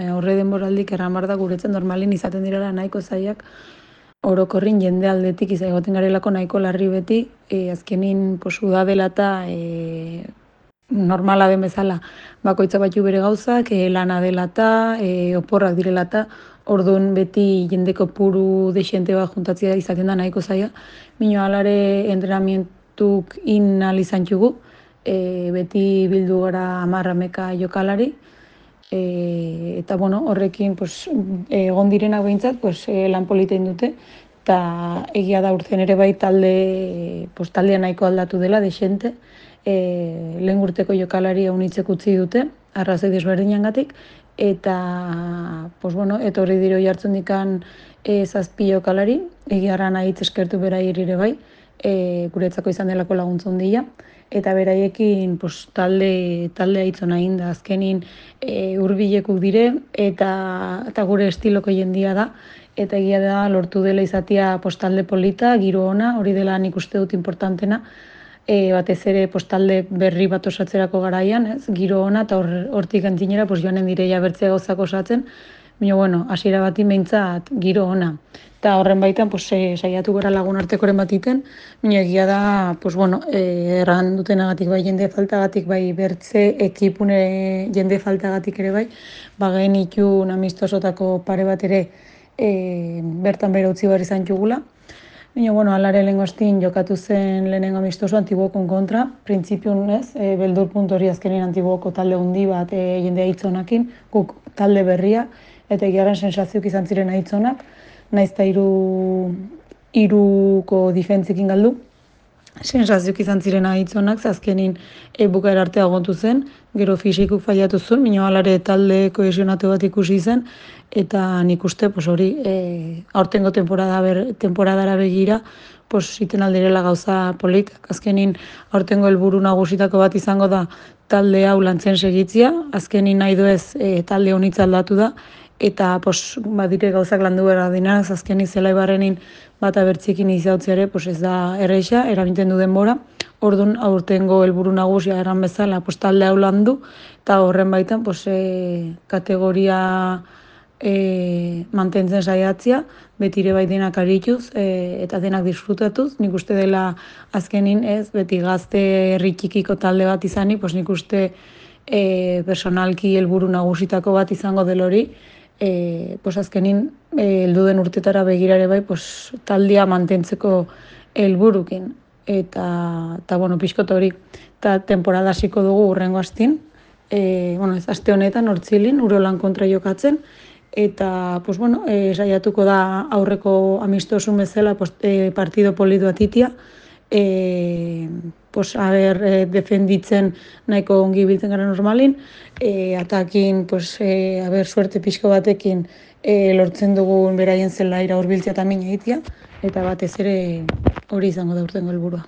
e, horre denboraldik erran bar da guretzen normalin izaten direla nahiko zaiak orokorrin jende aldetik izan egoten garelako nahiko larri beti, e, azkenin pos, dela eta e, normala den bezala. Bakoitza batu bere gauzak, e, lana dela eta, e, oporrak direla eta, orduan beti jendeko puru desente bat juntatzea izaten da nahiko zaia. Mino alare entrenamientuk in izan txugu, e, beti bildu gara amarrameka jokalari, e, eta bueno, horrekin pues, egon direnak behintzat pues, e, lan politein dute, eta egia da urtzen ere bai talde, pues, taldea nahiko aldatu dela, desente, e, lehen urteko jokalari unitzek utzi dute, arrazoi desberdinan gatik, eta, pues, bueno, eta horri diro jartzen dikan e, zazpi jokalari, egia nahi eskertu bera ere bai, e, guretzako izan delako laguntzun dira, eta beraiekin pues, talde, talde aitzona da, azkenin e, urbilekuk dire, eta, eta gure estiloko jendia da, eta egia da lortu dela izatea postalde polita, giro ona, hori dela nik uste dut importantena, e, batez ere postalde berri bat osatzerako garaian, ez? giro ona, eta hortik or, antzinera pues, joanen direia bertzea gauzak osatzen, Baina, bueno, hasiera bati meintzat giro ona. Eta horren baitan, pues, e, saiatu gara lagun artekoren bat iten, baina egia da, pues, bueno, e, erran dutenagatik bai jende faltagatik bai bertze ekipune jende faltagatik ere bai, bagen ikun amistosotako pare bat ere e, bertan bere utzi bar izan txugula. Baina, bueno, alare lehen jokatu zen lehenengo amistoso antibokon kontra, printzipioen ez, e, beldur puntu hori azkenin antiboko talde hundi bat e, jendea hitzonakin, guk talde berria, eta egiaren sensazioak izan ziren ahitzonak, naiz eta iru, iruko difentzikin galdu. Sensazioak izan ziren ahitzonak, zazkenin e, bukaer artea agontu zen, gero fisikuk faiatu zuen, minio alare talde kohesionatu bat ikusi zen, eta nik uste pues, hori e, aurtengo temporada ber, temporadara begira, pues, iten aldirela gauza politak. Azkenin aurtengo helburu nagusitako bat izango da talde hau lantzen segitzia, azkenin nahi duez e, talde honitza aldatu da, eta pos, badire gauzak landu behar dina, azken izela ibarrenin bat abertzikin izautzea ere, pos ez da erreixa, erabinten du denbora, orduan aurtengo helburu nagusia eran bezala, pos talde hau landu, eta horren baitan pos, e, kategoria e, mantentzen saiatzia, betire bai denak arituz e, eta denak disfrutatuz, nik uste dela azkenin ez, beti gazte erritxikiko talde bat izanik, pos nik uste e, personalki helburu nagusitako bat izango del hori, e, pues azkenin e, heldu den urtetara begirare bai pues, taldia mantentzeko helburukin. Eta ta bueno pizkot hori ta temporada hasiko dugu urrengo astin. E, bueno ez aste honetan hortzilin urolan kontra jokatzen. Eta pues bueno e, saiatuko da aurreko amistosun bezala pues, e, partido polido atitia. E, pues, haber e, defenditzen nahiko ongi biltzen gara normalin, e, atakin, pues, e, haber suerte pixko batekin e, lortzen dugun beraien zela ira urbiltzea eta min egitea, eta batez ere hori izango da urtengo helburua.